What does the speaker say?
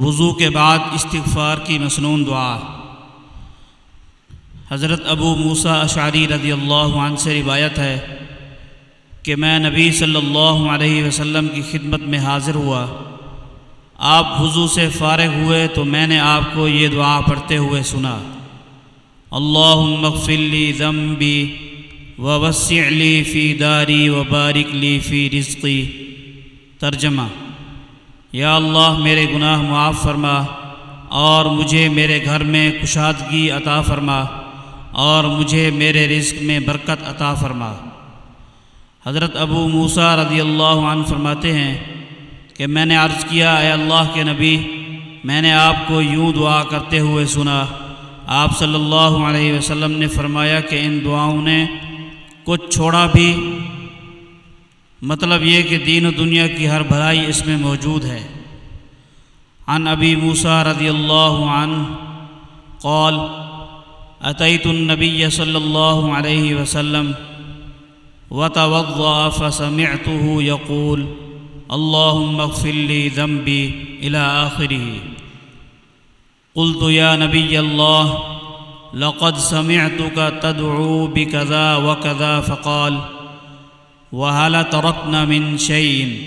وضو کے بعد استغفار کی مصنون دعا۔ حضرت ابو موسا اشعری رضی اللہ عنہ سے روایت ہے کہ میں نبی صلی اللہ علیہ وسلم کی خدمت میں حاضر ہوا۔ آپ وضو سے فارغ ہوئے تو میں نے آپ کو یہ دعا پڑھتے ہوئے سنا۔ اللہ مغفلی ضمبی و وسیع فی داری و بارک لی فی رزقی۔ ترجمہ۔ یا اللہ میرے گناہ معاف فرما اور مجھے میرے گھر میں کشادگی عطا فرما اور مجھے میرے رزق میں برکت عطا فرما۔ حضرت ابو موسا رضی اللہ عنہ فرماتے ہیں کہ میں نے عرض کیا، اے اللہ کے نبی، میں نے آپ کو یوں دعا کرتے ہوئے سنا۔ آپ صلی اللہ علیہ وسلم نے فرمایا کہ ان دعاؤں نے کچھ چھوڑا بھی مطلب یہ کہ دین و دنیا کی ہر بھلائی اس میں موجود ہے۔ عن ابی موسا رضی اللہ عنہ قال، اتیت النبی صلی اللہ علیہ وسلم وتوضا فسمعته يقول اللهم اغفر لي ذنبي الى اخره قلت يا نبي الله لقد سمعتك تدعو بكذا وكذا فقال وهل تركنا من شيء